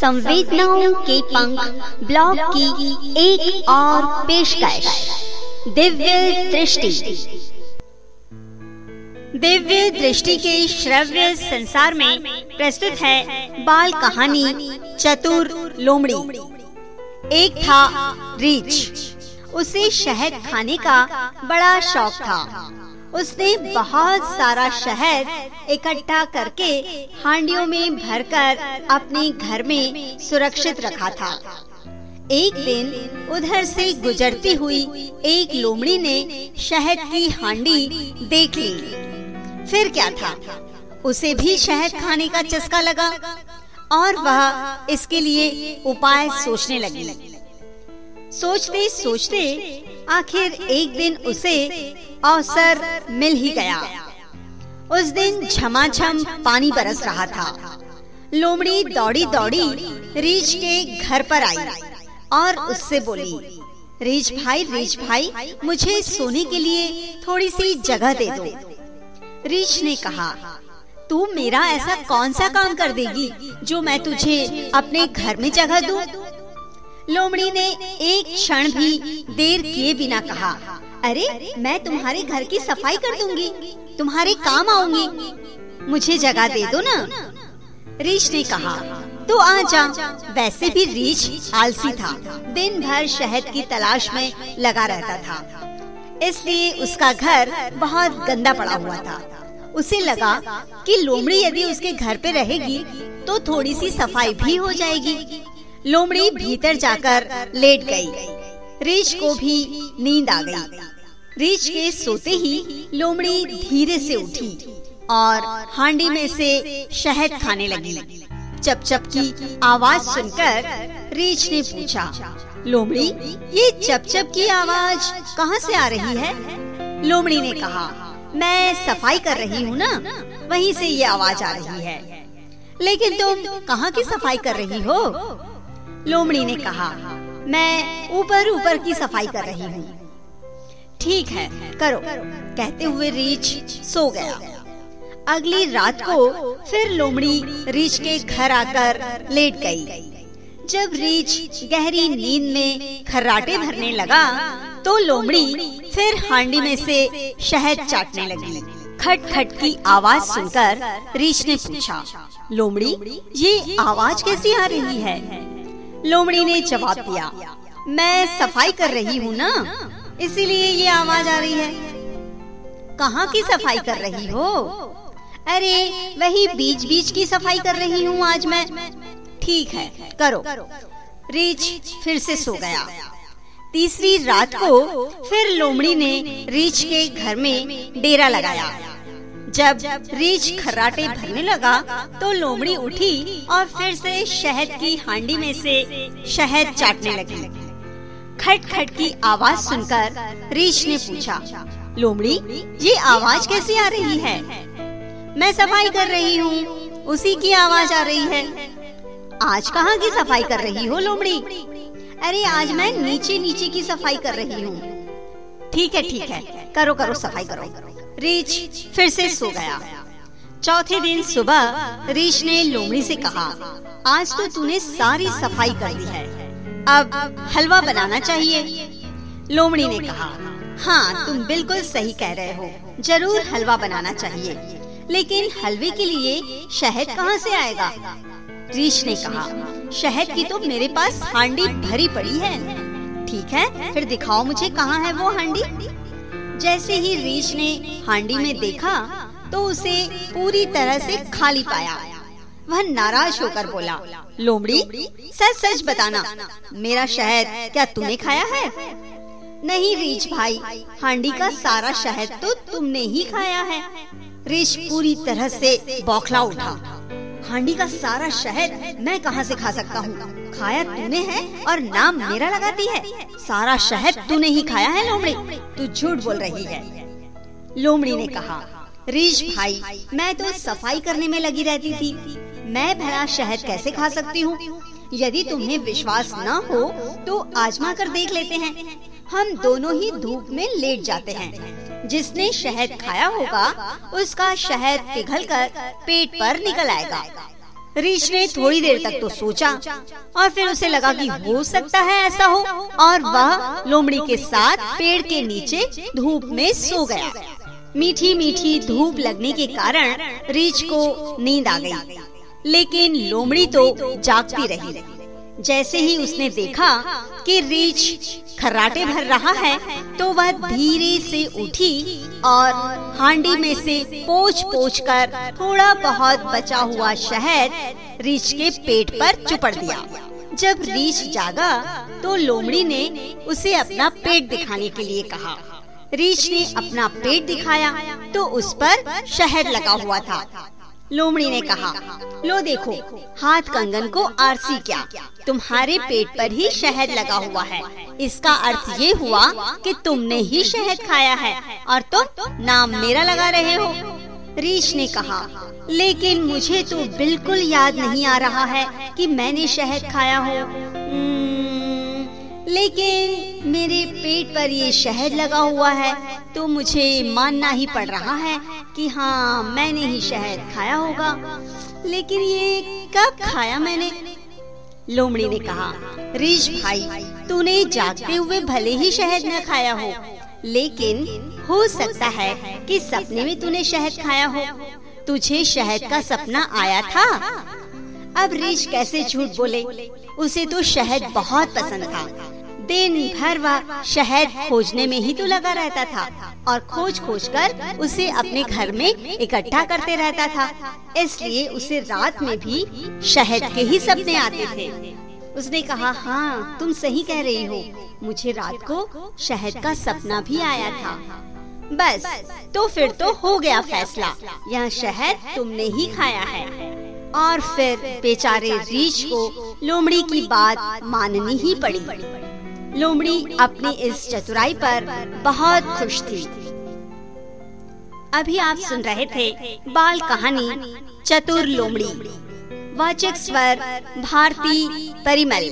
संवेदनाओं के पंख ब्लॉग की एक और पेशकश। दिव्य दृष्टि। दिव्य दृष्टि के श्रव्य संसार में प्रस्तुत है बाल कहानी चतुर लोमड़ी। एक था रीछ उसे शहद खाने का बड़ा शौक था। उसने बहुत सारा शहद इकट्ठा करके हांडियों में भरकर अपने घर में सुरक्षित रखा था। एक दिन उधर से गुजरती हुई एक लोमड़ी ने शहद की हांडी देख ली। फिर क्या था? उसे भी शहद खाने का चस्का लगा और वह इसके लिए उपाय सोचने लगी। सोचते सोचते आखिर एक दिन उसे अवसर मिल ही गया। उस दिन झमाझम पानी बरस रहा था। लोमड़ी दौड़ी दौड़ी रीछ के घर पर आई और उससे बोली रीछ भाई रीछ भाई, मुझे सोने के लिए थोड़ी सी जगह दे दो। रीछ ने कहा, तू मेरा ऐसा कौन सा काम कर देगी जो मैं तुझे अपने घर में जगह दूँ? लोमड़ी ने एक क्षण भी देर किए बिना कहा अरे, मैं तुम्हारे घर की सफ़ाई कर दूँगी। तुम्हारे काम आऊँगी। मुझे जगह दे दो ना। रीछ ने कहा तो आ जा। वैसे भी रीछ आलसी था। दिन भर शहद की तलाश में लगा रहता था। इसलिए उसका घर बहुत गंदा पड़ा हुआ था। उसे लगा कि लोमड़ी यदि उसके घर पे रहेगी तो थोड़ी सी सफ़ाई भी हो जाएगी। लोमड़ी भीतर जाकर लेट गई। रीछ को भी नींद आ गई। रीछ के सोते ही लोमड़ी धीरे से उठी और हांडी में से शहद खाने लगी। चप चप की आवाज़ सुनकर रीछ ने पूछा, लोमड़ी, ये चप चप की आवाज़ कहाँ से आ रही है? लोमड़ी ने कहा, मैं सफ़ाई कर रही हूँ ना, वहीं से ये आवाज़ आ रही है। लेकिन तुम कहाँ की सफ़ाई कर रही हो? लोमड़ी ने कहा मैं ऊपर ऊपर की सफ़ाई कर रही हूँ। ठीक है, करो। कहते हुए रीछ सो गया। अगली रात को फिर लोमड़ी रीछ के घर आकर लेट गई। जब रीछ गहरी नींद में खर्राटे भरने लगा तो लोमड़ी फिर हांडी में से शहद चाटने लगी। खट खट की आवाज़ सुनकर रीछ ने पूछा, लोमड़ी, ये आवाज़ कैसी आ रही है? लोमड़ी ने जवाब दिया, मैं सफ़ाई कर रही हूँ ना, इसीलिए ये आवाज़ आ रही है। कहाँ की सफ़ाई कर रही हो? अरे, वही बीच बीच की सफ़ाई कर रही हूँ आज मैं। ठीक है, करो। रीछ फिर से सो गया। तीसरी रात को फिर लोमड़ी ने रीछ के घर में डेरा लगाया। जब रीछ खर्राटे भरने लगा तो लोमड़ी उठी और फिर से शहद की हांडी में से शहद चाटने लगी। खट खट की आवाज़ सुनकर रीछ ने पूछा, लोमड़ी, ये आवाज़ कैसी आ रही है? मैं सफ़ाई कर रही हूँ, उसी की आवाज़ आ रही है। आज कहाँ की सफ़ाई कर रही हो, लोमड़ी? अरे, आज मैं नीचे नीचे की सफ़ाई कर रही हूँ। ठीक है ठीक है, करो करो, सफ़ाई करो। रीछ फिर से सो गया। चौथे दिन सुबह रीछ ने लोमड़ी से कहा, आज तो तूने सारी सफ़ाई कर दी है। अब हलवा बनाना चाहिए। लोमड़ी ने कहा हाँ तुम बिल्कुल सही कह रहे हो। ज़रूर हलवा बनाना चाहिए। लेकिन हलवे के लिए शहद कहाँ से आएगा? रीछ ने कहा, शहद की तो मेरे पास हांडी भरी पड़ी है। ठीक है, फिर दिखाओ मुझे कहाँ है वो हांडी? जैसे ही रीछ ने हांडी में देखा तो उसे पूरी तरह से खाली पाया। वह नाराज़ होकर बोला, लोमड़ी, सच सच बताना, मेरा शहद क्या तूने खाया है? नहीं रीछ भाई, हांडी का सारा शहद तो तुमने ही खाया है। रीछ पूरी तरह से बौखला उठा। हांडी का सारा शहद मैं कहाँ से खा सकता हूँ? खाया तूने है और नाम मेरा लगाती है। सारा शहद तूने ही खाया है, लोमड़ी। तू झूठ बोल रही है। लोमड़ी ने कहा रीछ भाई, मैं तो सफ़ाई करने में लगी रहती थी। मैं भरा शहद कैसे खा सकती हूँ? यदि तुम्हें विश्वास न हो तो आजमा कर देख लेते हैं। हम दोनों ही धूप में लेट जाते हैं। जिसने शहद खाया होगा, उसका शहद पिघलकर पेट पर निकल आएगा। रीछ ने थोड़ी देर तक तो सोचा और फिर उसे लगा कि हो सकता है ऐसा हो और वह लोमड़ी के साथ पेड़ के नीचे धूप में सो गया। मीठी मीठी धूप लगने के कारण रीछ को नींद आ गई। लेकिन लोमड़ी तो जागती रही। जैसे ही उसने देखा कि रीछ खर्राटे भर रहा है तो वह धीरे से उठी और हांडी में से पोछ पोछ कर थोड़ा बहुत बचा हुआ शहद रीछ के पेट पर चुपड़ दिया। जब रीछ जागा तो लोमड़ी ने उसे अपना पेट दिखाने के लिए कहा। रीछ ने अपना पेट दिखाया तो उस पर शहद लगा हुआ था। लोमड़ी ने कहा, लो देखो, हाथ कंगन को आरसी क्या? तुम्हारे पेट पर ही शहद लगा हुआ है। इसका अर्थ ये हुआ कि तुमने ही शहद खाया है और तुम नाम मेरा लगा रहे हो। रीछ ने कहा, लेकिन मुझे तो बिल्कुल याद नहीं आ रहा है कि मैंने शहद खाया हो। लेकिन मेरे पेट पर ये शहद लगा हुआ है तो मुझे मानना ही पड़ रहा है कि हाँ मैंने ही शहद खाया होगा। लेकिन ये कब खाया मैंने? लोमड़ी ने कहा रीछ भाई, तूने जागते हुए भले ही शहद न खाया हो, लेकिन हो सकता है कि सपने में तूने शहद खाया हो। तुझे शहद का सपना आया था? अब रीछ कैसे झूठ बोले? उसे तो शहद बहुत पसंद था। दिन भर वह शहद खोजने में ही तो लगा रहता था और खोज खोज कर उसे अपने घर में इकट्ठा करते रहता था। इसलिए उसे रात में भी शहद के ही सपने आते थे। उसने कहा हाँ तुम सही कह रही हो। मुझे रात को शहद का सपना भी आया था। बस तो फिर तो हो गया फैसला। यह शहद तुमने ही खाया है। और फिर बेचारे रीछ को लोमड़ी की बात माननी ही पड़ी। लोमड़ी अपनी इस चतुराई पर बहुत खुश थी। अभी आप सुन रहे थे बाल कहानी चतुर लोमड़ी। वाचक स्वर भारती परिमल।